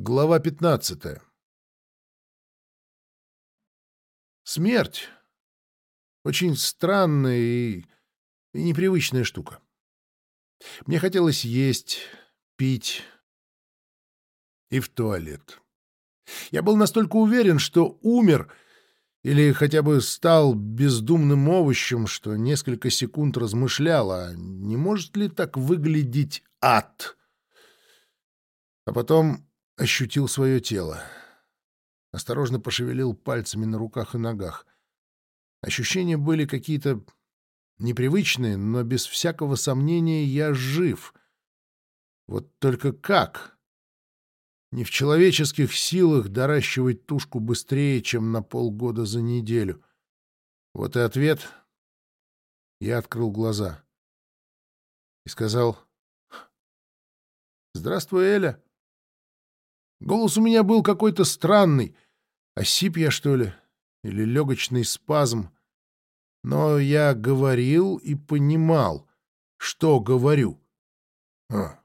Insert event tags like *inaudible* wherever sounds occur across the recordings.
Глава 15. Смерть — очень странная и, и непривычная штука. Мне хотелось есть, пить и в туалет. Я был настолько уверен, что умер или хотя бы стал бездумным овощем, что несколько секунд размышлял, а не может ли так выглядеть ад? А потом ощутил свое тело. Осторожно пошевелил пальцами на руках и ногах. Ощущения были какие-то непривычные, но без всякого сомнения я жив. Вот только как? Не в человеческих силах доращивать тушку быстрее, чем на полгода за неделю. Вот и ответ. Я открыл глаза и сказал «Здравствуй, Эля». Голос у меня был какой-то странный. Осип я, что ли? Или легочный спазм? Но я говорил и понимал, что говорю. А,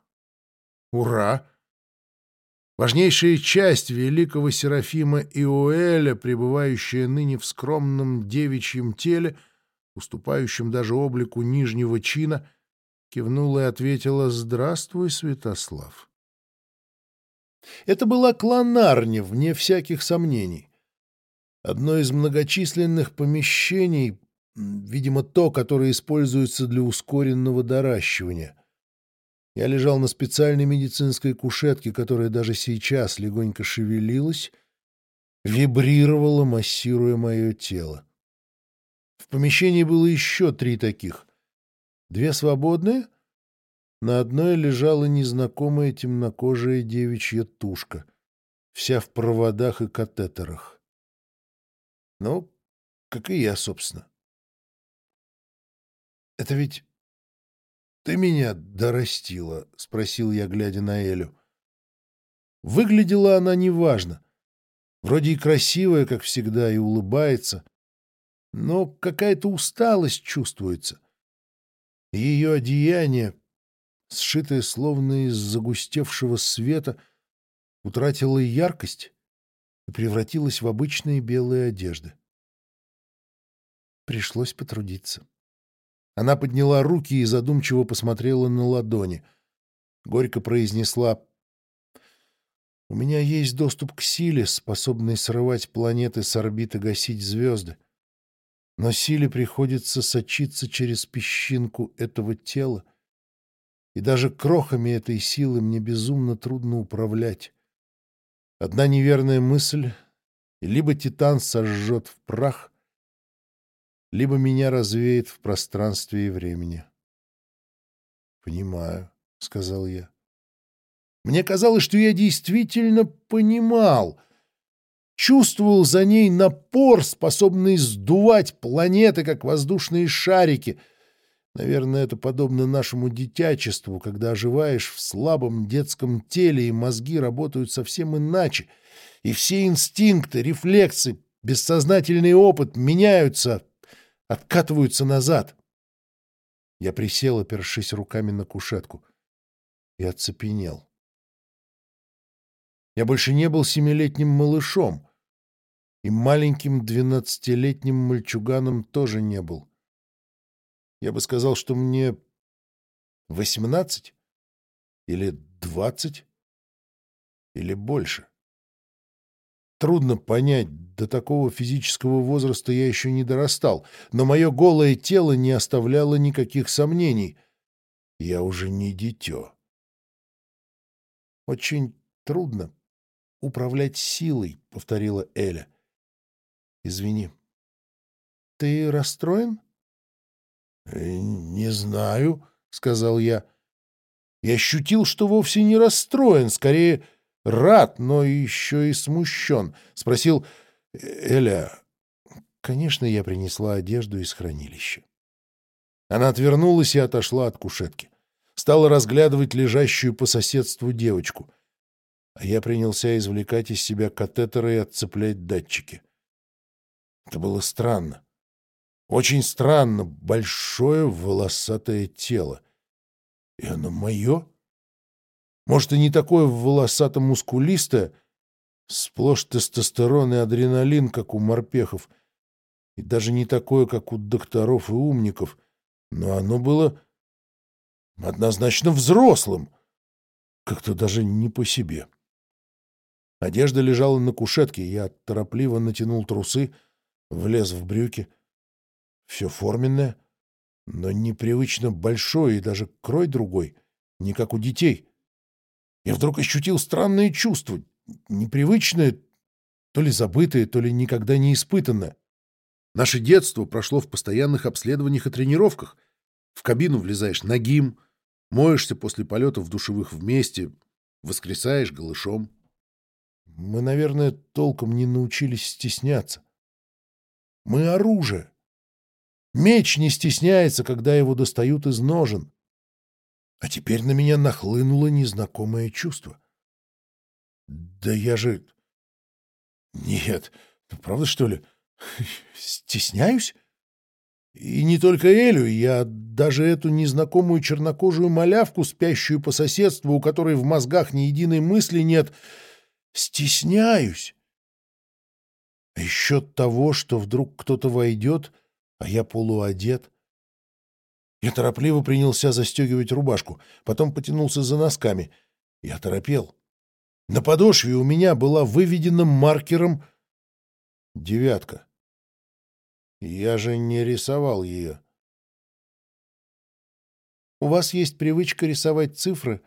ура! Важнейшая часть великого Серафима Иоэля, пребывающая ныне в скромном девичьем теле, уступающем даже облику нижнего чина, кивнула и ответила «Здравствуй, Святослав». Это была клонарня, вне всяких сомнений. Одно из многочисленных помещений, видимо, то, которое используется для ускоренного доращивания. Я лежал на специальной медицинской кушетке, которая даже сейчас легонько шевелилась, вибрировала, массируя мое тело. В помещении было еще три таких. Две свободные, на одной лежала незнакомая темнокожая девичья тушка, вся в проводах и катетерах. Ну, как и я, собственно. — Это ведь ты меня дорастила? — спросил я, глядя на Элю. Выглядела она неважно. Вроде и красивая, как всегда, и улыбается. Но какая-то усталость чувствуется. Ее одеяние сшитая словно из загустевшего света, утратила яркость и превратилась в обычные белые одежды. Пришлось потрудиться. Она подняла руки и задумчиво посмотрела на ладони. Горько произнесла «У меня есть доступ к силе, способной срывать планеты с орбиты, гасить звезды. Но силе приходится сочиться через песчинку этого тела, и даже крохами этой силы мне безумно трудно управлять. Одна неверная мысль, либо Титан сожжет в прах, либо меня развеет в пространстве и времени. «Понимаю», — сказал я. Мне казалось, что я действительно понимал, чувствовал за ней напор, способный сдувать планеты, как воздушные шарики — Наверное, это подобно нашему дитячеству, когда оживаешь в слабом детском теле, и мозги работают совсем иначе, и все инстинкты, рефлексы, бессознательный опыт меняются, откатываются назад. Я присел, опершись руками на кушетку, и оцепенел. Я больше не был семилетним малышом, и маленьким двенадцатилетним мальчуганом тоже не был. Я бы сказал, что мне восемнадцать или двадцать или больше. Трудно понять, до такого физического возраста я еще не дорастал, но мое голое тело не оставляло никаких сомнений. Я уже не дитё. Очень трудно управлять силой, — повторила Эля. Извини. Ты расстроен? Э, «Не знаю», — сказал я. Я ощутил, что вовсе не расстроен, скорее рад, но еще и смущен. Спросил, «Эля...» Конечно, я принесла одежду из хранилища. Она отвернулась и отошла от кушетки. Стала разглядывать лежащую по соседству девочку. А я принялся извлекать из себя катетеры и отцеплять датчики. Это было странно. Очень странно, большое волосатое тело. И оно мое? Может, и не такое волосато-мускулистое, сплошь тестостерон и адреналин, как у морпехов, и даже не такое, как у докторов и умников, но оно было однозначно взрослым, как-то даже не по себе. Одежда лежала на кушетке, я торопливо натянул трусы, влез в брюки. Все форменное, но непривычно большое и даже крой другой, не как у детей. Я вдруг ощутил странное чувство, непривычное, то ли забытое, то ли никогда не испытанное. Наше детство прошло в постоянных обследованиях и тренировках. В кабину влезаешь нагим, моешься после полета в душевых вместе, воскресаешь голышом. Мы, наверное, толком не научились стесняться. Мы оружие. Меч не стесняется, когда его достают из ножен. А теперь на меня нахлынуло незнакомое чувство. Да я же... Нет, правда, что ли? Стесняюсь? И не только Элю, я даже эту незнакомую чернокожую малявку, спящую по соседству, у которой в мозгах ни единой мысли нет, стесняюсь. А еще того, что вдруг кто-то войдет, а я полуодет. Я торопливо принялся застегивать рубашку, потом потянулся за носками. Я торопел. На подошве у меня была выведена маркером девятка. Я же не рисовал ее. «У вас есть привычка рисовать цифры,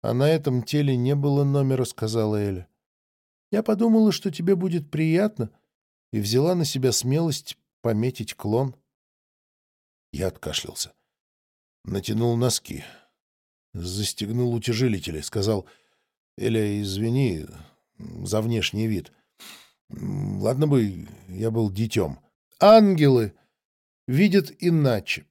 а на этом теле не было номера», — сказала Эля. «Я подумала, что тебе будет приятно, и взяла на себя смелость пометить клон». Я откашлялся. Натянул носки. Застегнул утяжелители. Сказал, «Эля, извини за внешний вид. Ладно бы я был детем. Ангелы видят иначе.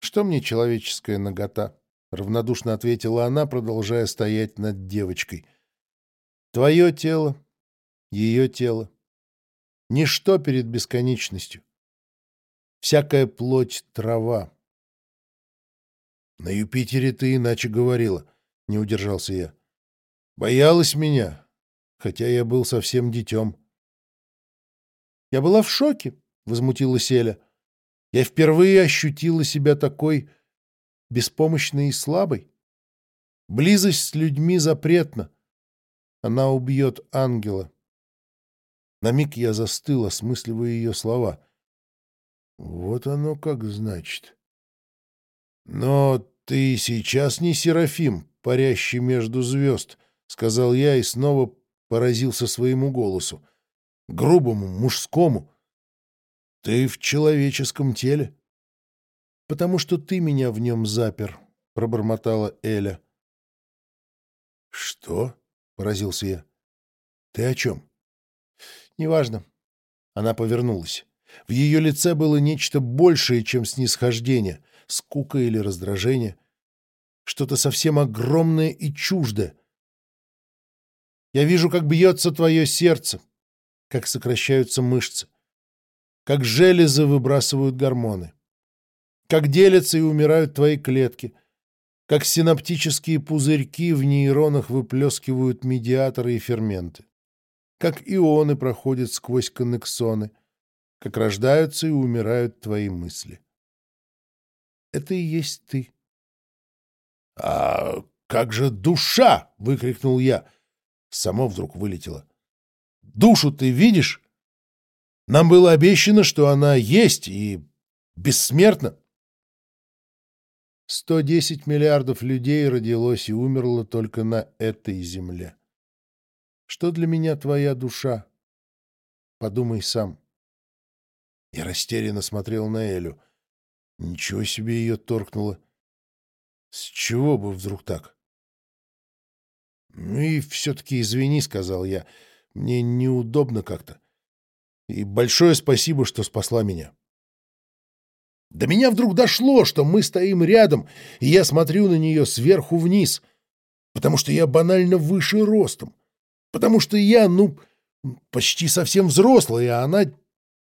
Что мне человеческая нагота? Равнодушно ответила она, продолжая стоять над девочкой. Твое тело, ее тело. Ничто перед бесконечностью. Всякая плоть — трава. На Юпитере ты иначе говорила, — не удержался я. Боялась меня, хотя я был совсем детем. Я была в шоке, — возмутилась Эля. Я впервые ощутила себя такой беспомощной и слабой. Близость с людьми запретна. Она убьет ангела. На миг я застыл, осмысливая ее слова. Вот оно как значит. Но ты сейчас не Серафим, парящий между звезд, — сказал я и снова поразился своему голосу грубому, мужскому. Ты в человеческом теле. — Потому что ты меня в нем запер, — пробормотала Эля. — Что? — поразился я. — Ты о чем? — Неважно. Она повернулась. В ее лице было нечто большее, чем снисхождение, скука или раздражение. Что-то совсем огромное и чуждое. Я вижу, как бьется твое сердце, как сокращаются мышцы, как железы выбрасывают гормоны, как делятся и умирают твои клетки, как синаптические пузырьки в нейронах выплескивают медиаторы и ферменты, как ионы проходят сквозь коннексоны, как рождаются и умирают твои мысли. Это и есть ты. — А как же душа? — выкрикнул я. Само вдруг вылетело. Душу ты видишь? Нам было обещано, что она есть и бессмертна. 110 миллиардов людей родилось и умерло только на этой земле. Что для меня твоя душа? Подумай сам. Я растерянно смотрел на Элю. Ничего себе ее торкнуло. С чего бы вдруг так? — Ну и все-таки извини, — сказал я. Мне неудобно как-то. И большое спасибо, что спасла меня. До меня вдруг дошло, что мы стоим рядом, и я смотрю на нее сверху вниз, потому что я банально выше ростом, потому что я, ну, почти совсем взрослая, а она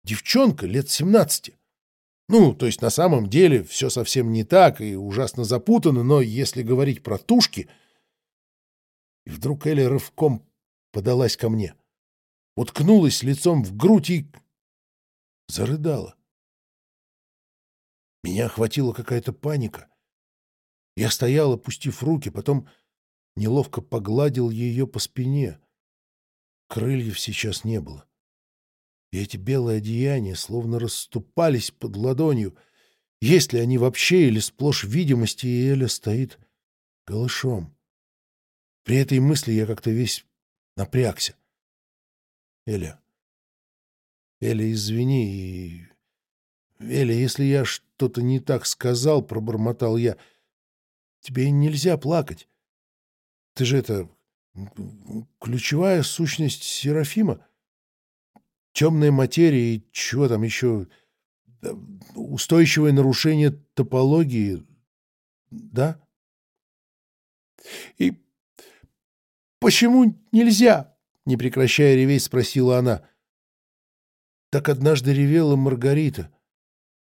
девчонка лет семнадцати. Ну, то есть на самом деле все совсем не так и ужасно запутано, но если говорить про тушки, Вдруг Элли рывком подалась ко мне, уткнулась лицом в грудь и зарыдала. Меня охватила какая-то паника. Я стоял, опустив руки, потом неловко погладил ее по спине. Крыльев сейчас не было. И эти белые одеяния словно расступались под ладонью. Есть ли они вообще или сплошь видимости, и Эля стоит голышом. При этой мысли я как-то весь напрягся. Эля, Эля, извини, и... Эля, если я что-то не так сказал, пробормотал я, тебе нельзя плакать. Ты же это... Ключевая сущность Серафима. Темная материя и чего там еще... Устойчивое нарушение топологии. Да? И почему нельзя? Не прекращая реветь, спросила она. Так однажды ревела Маргарита.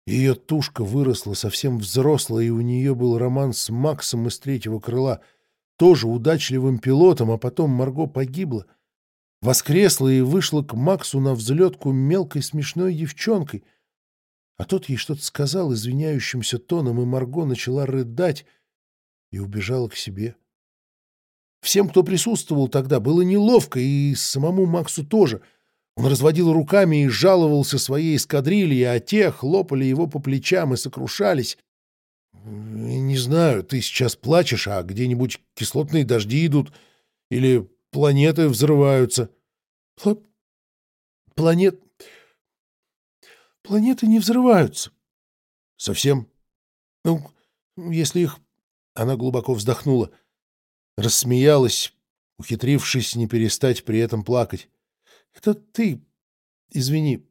Ее тушка выросла совсем взрослая, и у нее был роман с Максом из третьего крыла, тоже удачливым пилотом, а потом Марго погибла. Воскресла и вышла к Максу на взлетку мелкой смешной девчонкой. А тот ей что-то сказал извиняющимся тоном, и Марго начала рыдать и убежала к себе. Всем, кто присутствовал тогда, было неловко, и самому Максу тоже — он разводил руками и жаловался своей эскадрилье, а те хлопали его по плечам и сокрушались. «Не знаю, ты сейчас плачешь, а где-нибудь кислотные дожди идут или планеты взрываются». Пла... «Планет... планеты не взрываются». «Совсем? Ну, если их...» Она глубоко вздохнула, рассмеялась, ухитрившись не перестать при этом плакать. Это ты. Извини.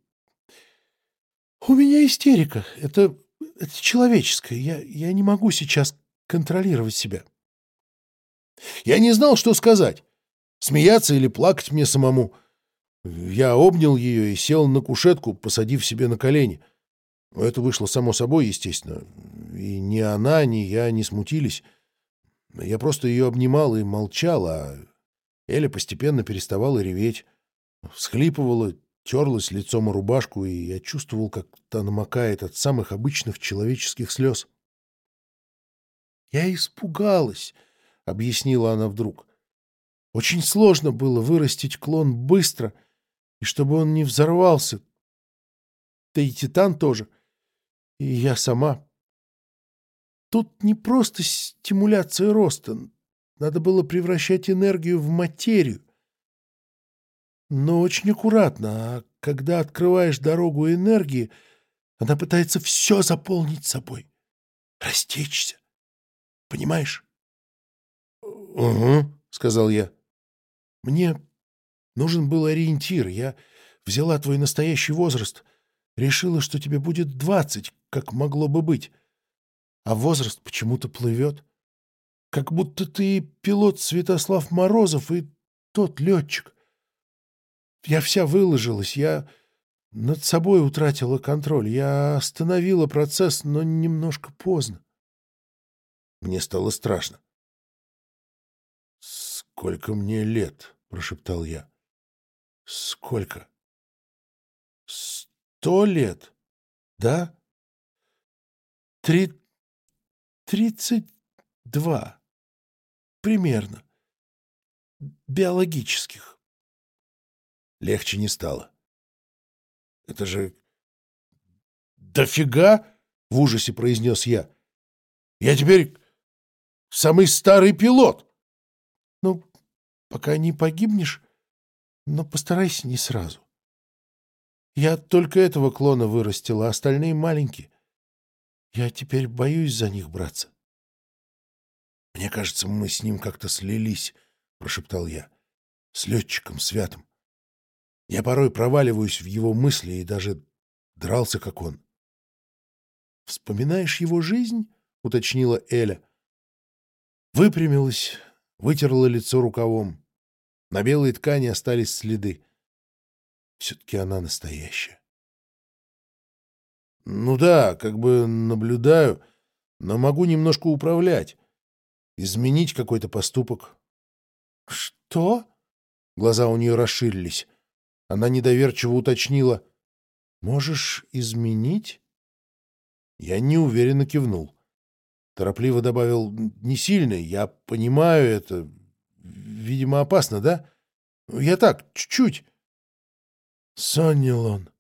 У меня истерика. Это, это человеческое. Я, я не могу сейчас контролировать себя. Я не знал, что сказать. Смеяться или плакать мне самому. Я обнял ее и сел на кушетку, посадив себе на колени. Это вышло само собой, естественно. И ни она, ни я не смутились. Я просто ее обнимал и молчал, а Эля постепенно переставала реветь всхлипывала, терлась лицом о рубашку, и я чувствовал, как та намокает от самых обычных человеческих слез. «Я испугалась», — объяснила она вдруг. «Очень сложно было вырастить клон быстро, и чтобы он не взорвался. Да и Титан тоже. И я сама. Тут не просто стимуляция роста. Надо было превращать энергию в материю но очень аккуратно, а когда открываешь дорогу энергии, она пытается все заполнить собой, растечься. Понимаешь? — Угу, — сказал я. — Мне нужен был ориентир. Я взяла твой настоящий возраст, решила, что тебе будет двадцать, как могло бы быть. А возраст почему-то плывет. Как будто ты пилот Святослав Морозов и тот летчик. Я вся выложилась, я над собой утратила контроль. Я остановила процесс, но немножко поздно. Мне стало страшно. «Сколько мне лет?» — прошептал я. «Сколько?» «Сто лет? Да?» «Три... тридцать два. Примерно. Биологических». Легче не стало. «Это же... дофига!» — в ужасе произнес я. «Я теперь самый старый пилот!» «Ну, пока не погибнешь, но постарайся не сразу. Я только этого клона вырастила, а остальные маленькие. Я теперь боюсь за них браться». «Мне кажется, мы с ним как-то слились», — прошептал я. «С летчиком святым. Я порой проваливаюсь в его мысли и даже дрался, как он. «Вспоминаешь его жизнь?» — уточнила Эля. Выпрямилась, вытерла лицо рукавом. На белой ткани остались следы. Все-таки она настоящая. «Ну да, как бы наблюдаю, но могу немножко управлять, изменить какой-то поступок. Что? Глаза у нее расширились. Она недоверчиво уточнила. Можешь изменить? Я неуверенно кивнул. Торопливо добавил. Не сильно, я понимаю это. Видимо, опасно, да? Я так, чуть-чуть. Соннилон.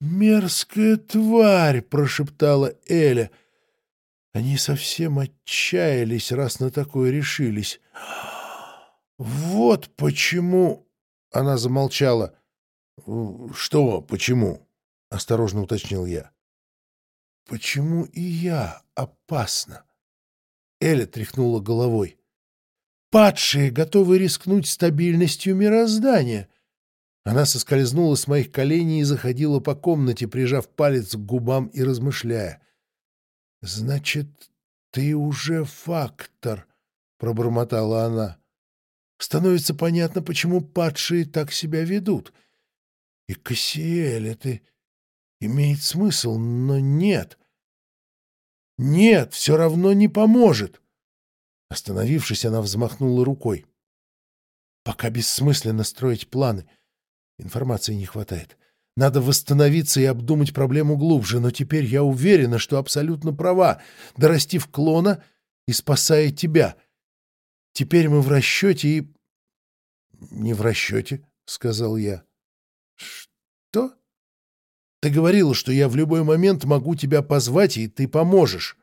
«Мерзкая тварь!» — прошептала Эля. Они совсем отчаялись, раз на такое решились. «Вот почему...» — она замолчала. «Что почему?» — осторожно уточнил я. «Почему и я опасна?» Эля тряхнула головой. «Падшие готовы рискнуть стабильностью мироздания». Она соскользнула с моих коленей и заходила по комнате, прижав палец к губам и размышляя. «Значит, ты уже фактор», — пробормотала она. «Становится понятно, почему падшие так себя ведут. И Кассиэль, это имеет смысл, но нет. Нет, все равно не поможет». Остановившись, она взмахнула рукой. «Пока бессмысленно строить планы». Информации не хватает. Надо восстановиться и обдумать проблему глубже, но теперь я уверена, что абсолютно права, дорастив клона и спасая тебя. Теперь мы в расчете и... — Не в расчете, — сказал я. — Что? Ты говорила, что я в любой момент могу тебя позвать, и ты поможешь.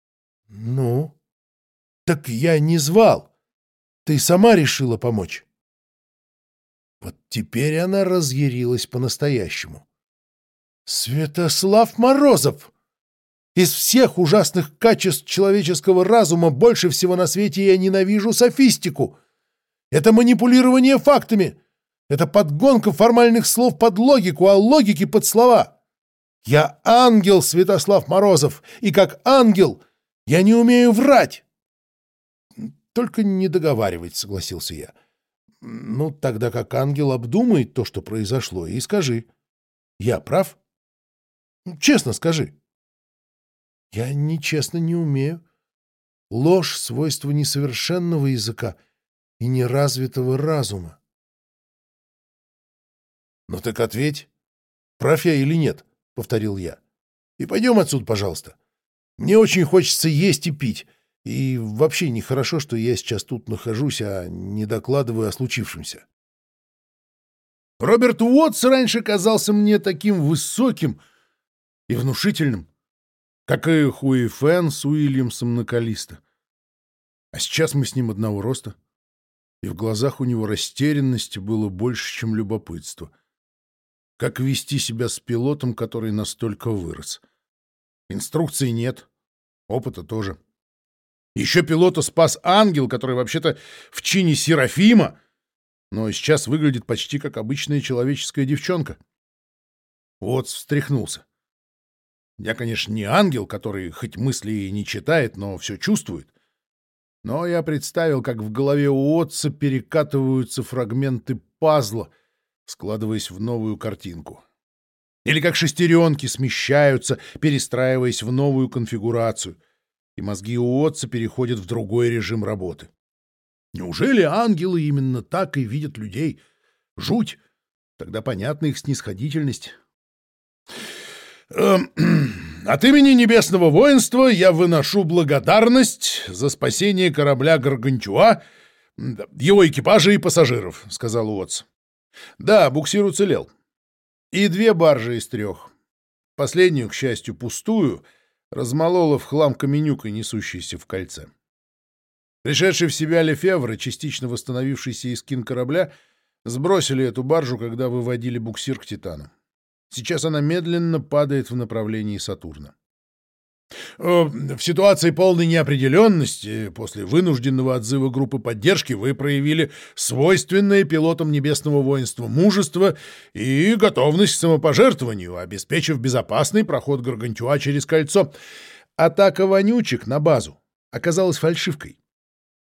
— Ну? — Так я не звал. Ты сама решила помочь. Вот теперь она разъярилась по-настоящему. «Святослав Морозов! Из всех ужасных качеств человеческого разума больше всего на свете я ненавижу софистику. Это манипулирование фактами. Это подгонка формальных слов под логику, а логики под слова. Я ангел, Святослав Морозов, и как ангел я не умею врать!» «Только не договаривать», — согласился я. Ну, тогда как ангел обдумает то, что произошло, и скажи. Я прав? Честно скажи. Я нечестно не умею. Ложь — свойство несовершенного языка и неразвитого разума. Ну так ответь, прав я или нет, — повторил я. И пойдем отсюда, пожалуйста. Мне очень хочется есть и пить. И вообще нехорошо, что я сейчас тут нахожусь, а не докладываю о случившемся. Роберт Уотс раньше казался мне таким высоким и внушительным, как и Хуи Фэн с Уильямсом на Калиста. А сейчас мы с ним одного роста, и в глазах у него растерянности было больше, чем любопытство. Как вести себя с пилотом, который настолько вырос? Инструкции нет, опыта тоже. — еще пилота спас ангел, который вообще-то в чине Серафима, но сейчас выглядит почти как обычная человеческая девчонка. Вот встряхнулся. Я, конечно, не ангел, который хоть мысли и не читает, но все чувствует. Но я представил, как в голове у отца перекатываются фрагменты пазла, складываясь в новую картинку. Или как шестеренки смещаются, перестраиваясь в новую конфигурацию — и мозги у отца переходят в другой режим работы. Неужели ангелы именно так и видят людей? Жуть! Тогда понятна их снисходительность. Эм, *clears throat* от имени Небесного воинства я выношу благодарность за спасение корабля Гаргантюа, его экипажа и пассажиров, — сказал Уотс. Да, буксир уцелел. И две баржи из трех. Последнюю, к счастью, пустую — размолола в хлам каменюкой, несущейся в кольце. Пришедший в себя Лефевр частично восстановившийся из кин корабля сбросили эту баржу, когда выводили буксир к Титану. Сейчас она медленно падает в направлении Сатурна. Э, в ситуации полной неопределенности после вынужденного отзыва группы поддержки вы проявили свойственное пилотам небесного воинства мужество и готовность к самопожертвованию, обеспечив безопасный проход Гаргантюа через кольцо. Атака вонючек на базу оказалась фальшивкой.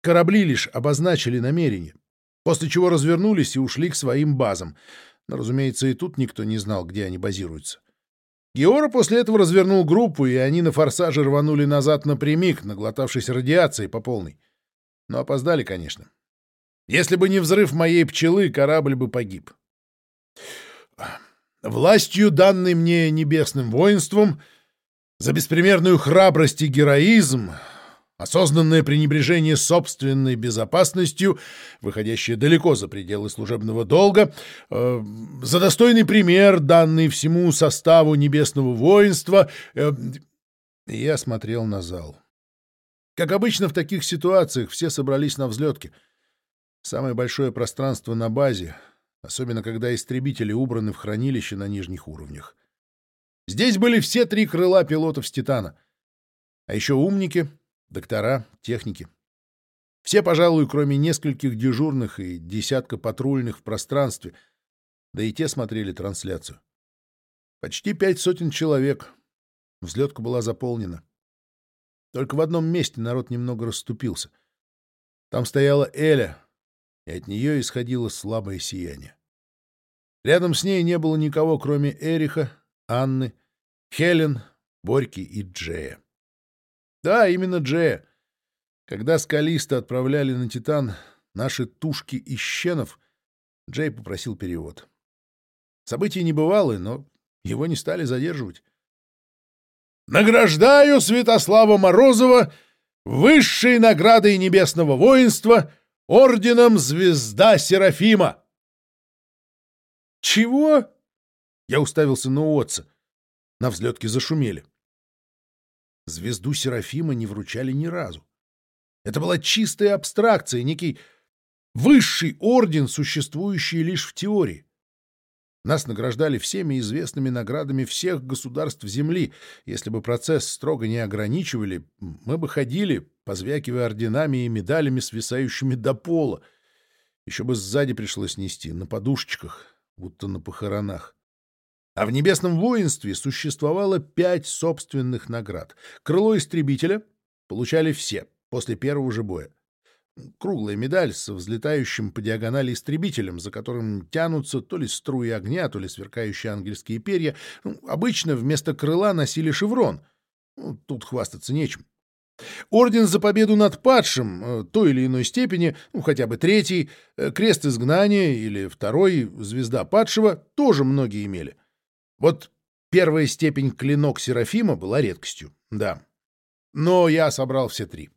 Корабли лишь обозначили намерение, после чего развернулись и ушли к своим базам. Но, разумеется, и тут никто не знал, где они базируются. Геора после этого развернул группу, и они на форсаже рванули назад напрямик, наглотавшись радиации по полной. Но опоздали, конечно. Если бы не взрыв моей пчелы, корабль бы погиб. Властью, данной мне небесным воинством, за беспримерную храбрость и героизм, осознанное пренебрежение собственной безопасностью, выходящее далеко за пределы служебного долга, э, за достойный пример, данный всему составу небесного воинства, э, я смотрел на зал. Как обычно в таких ситуациях, все собрались на взлетке. Самое большое пространство на базе, особенно когда истребители убраны в хранилище на нижних уровнях. Здесь были все три крыла пилотов с «Титана». А еще умники, доктора, техники. Все, пожалуй, кроме нескольких дежурных и десятка патрульных в пространстве, да и те смотрели трансляцию. Почти пять сотен человек. Взлетка была заполнена. Только в одном месте народ немного расступился. Там стояла Эля, и от нее исходило слабое сияние. Рядом с ней не было никого, кроме Эриха, Анны, Хелен, Борьки и Джея. Да, именно Джея. Когда скалисты отправляли на Титан наши тушки из щенов, Джей попросил перевод. События небывалые, но его не стали задерживать. Награждаю Святослава Морозова высшей наградой небесного воинства орденом Звезда Серафима. Чего? Я уставился на Уотса. На взлетке зашумели. Звезду Серафима не вручали ни разу. Это была чистая абстракция, некий высший орден, существующий лишь в теории. Нас награждали всеми известными наградами всех государств Земли. Если бы процесс строго не ограничивали, мы бы ходили, позвякивая орденами и медалями, свисающими до пола. Еще бы сзади пришлось нести, на подушечках, будто на похоронах. А в небесном воинстве существовало пять собственных наград. Крыло истребителя получали все после первого же боя круглая медаль с взлетающим по диагонали истребителем, за которым тянутся то ли струи огня, то ли сверкающие ангельские перья. Ну, обычно вместо крыла носили шеврон. Ну, тут хвастаться нечем. Орден за победу над падшим э, той или иной степени, ну, хотя бы третий, э, крест изгнания или второй, звезда падшего, тоже многие имели. Вот первая степень клинок Серафима была редкостью, да. Но я собрал все три.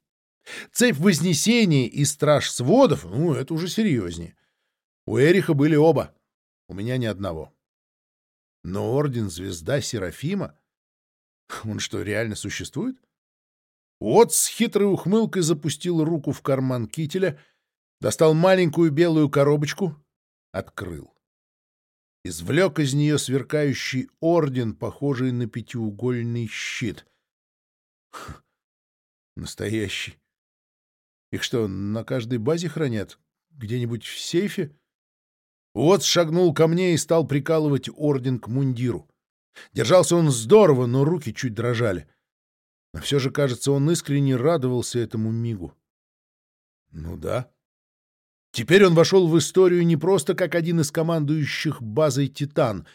Цепь Вознесения и Страж Сводов, ну, это уже серьезнее. У Эриха были оба, у меня ни одного. Но Орден Звезда Серафима? Он что, реально существует? Вот с хитрой ухмылкой запустил руку в карман кителя, достал маленькую белую коробочку, открыл. Извлек из нее сверкающий орден, похожий на пятиугольный щит. Настоящий. Их что, на каждой базе хранят? Где-нибудь в сейфе? Вот шагнул ко мне и стал прикалывать орден к мундиру. Держался он здорово, но руки чуть дрожали. Но все же, кажется, он искренне радовался этому мигу. Ну да. Теперь он вошел в историю не просто как один из командующих базой «Титан»,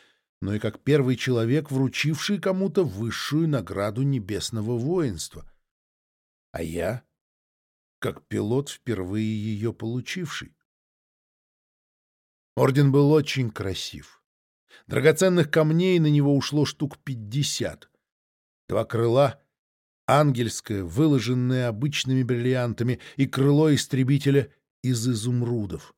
но и как первый человек, вручивший кому-то высшую награду небесного воинства. А я как пилот, впервые ее получивший. Орден был очень красив. Драгоценных камней на него ушло штук пятьдесят. Два крыла, ангельское, выложенное обычными бриллиантами, и крыло истребителя из изумрудов.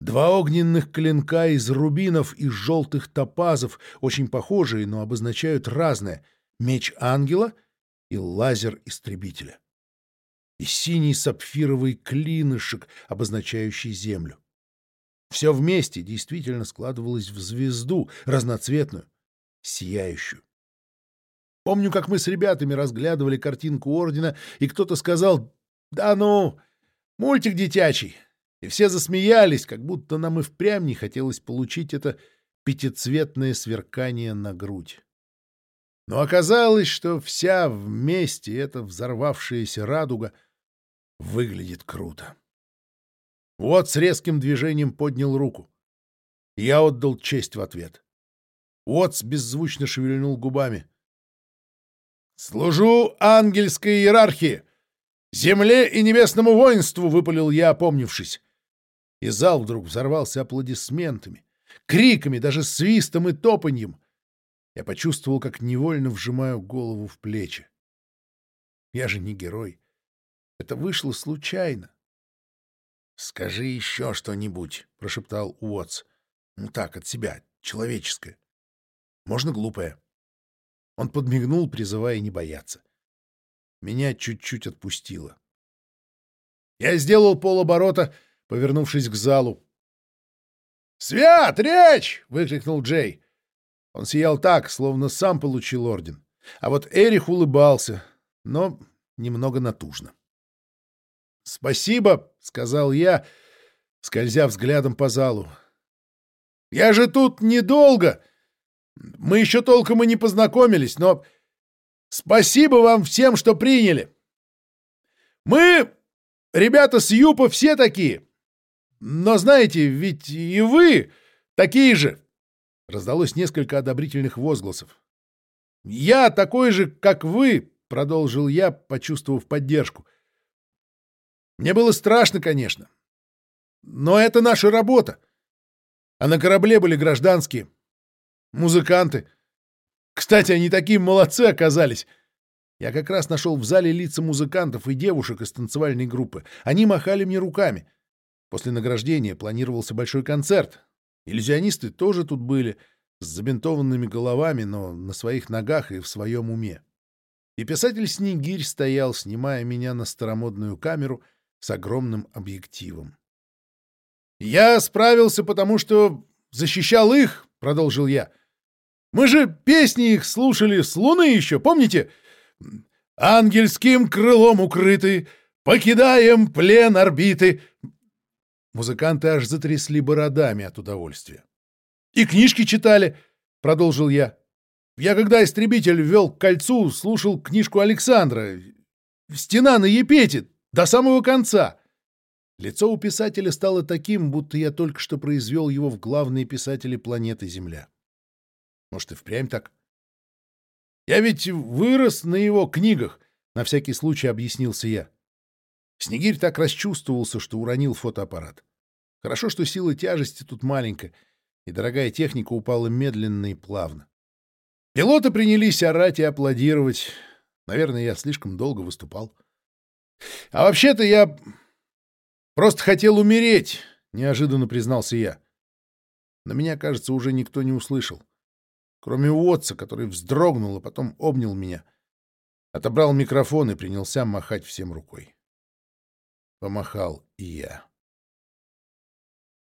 Два огненных клинка из рубинов и желтых топазов, очень похожие, но обозначают разное — меч ангела и лазер истребителя и синий сапфировый клинышек, обозначающий землю. Все вместе действительно складывалось в звезду, разноцветную, сияющую. Помню, как мы с ребятами разглядывали картинку ордена, и кто-то сказал «Да ну, мультик детячий!» И все засмеялись, как будто нам и впрямь не хотелось получить это пятицветное сверкание на грудь. Но оказалось, что вся вместе эта взорвавшаяся радуга — Выглядит круто. Вот с резким движением поднял руку. Я отдал честь в ответ. Уотс беззвучно шевельнул губами. «Служу ангельской иерархии! Земле и небесному воинству!» — выпалил я, опомнившись. И зал вдруг взорвался аплодисментами, криками, даже свистом и топаньем. Я почувствовал, как невольно вжимаю голову в плечи. Я же не герой. Это вышло случайно. — Скажи еще что-нибудь, — прошептал Уотс. — Ну так, от себя, человеческое. Можно глупое. Он подмигнул, призывая не бояться. Меня чуть-чуть отпустило. Я сделал полоборота, повернувшись к залу. «Свят, речь!» — выкрикнул Джей. Он сиял так, словно сам получил орден. А вот Эрих улыбался, но немного натужно. «Спасибо», — сказал я, скользя взглядом по залу. «Я же тут недолго. Мы еще толком и не познакомились, но спасибо вам всем, что приняли. Мы, ребята с Юпа, все такие. Но знаете, ведь и вы такие же». Раздалось несколько одобрительных возгласов. «Я такой же, как вы», — продолжил я, почувствовав поддержку. «Мне было страшно, конечно. Но это наша работа. А на корабле были гражданские. Музыканты. Кстати, они такие молодцы оказались. Я как раз нашел в зале лица музыкантов и девушек из танцевальной группы. Они махали мне руками. После награждения планировался большой концерт. Иллюзионисты тоже тут были, с забинтованными головами, но на своих ногах и в своем уме. И писатель Снегирь стоял, снимая меня на старомодную камеру с огромным объективом. «Я справился, потому что защищал их», — продолжил я. «Мы же песни их слушали с луны еще, помните? «Ангельским крылом укрыты, покидаем плен орбиты». Музыканты аж затрясли бородами от удовольствия. «И книжки читали», — продолжил я. «Я, когда истребитель ввел к кольцу, слушал книжку Александра. «Стена на Епете» до самого конца. Лицо у писателя стало таким, будто я только что произвел его в главные писатели планеты Земля. Может, и впрямь так? Я ведь вырос на его книгах, на всякий случай объяснился я. Снегирь так расчувствовался, что уронил фотоаппарат. Хорошо, что сила тяжести тут маленькая, и дорогая техника упала медленно и плавно. Пилоты принялись орать и аплодировать. Наверное, я слишком долго выступал. А вообще-то я просто хотел умереть, неожиданно признался я. Но меня, кажется, уже никто не услышал. Кроме Уотса, который вздрогнул, а потом обнял меня. Отобрал микрофон и принялся махать всем рукой. Помахал и я.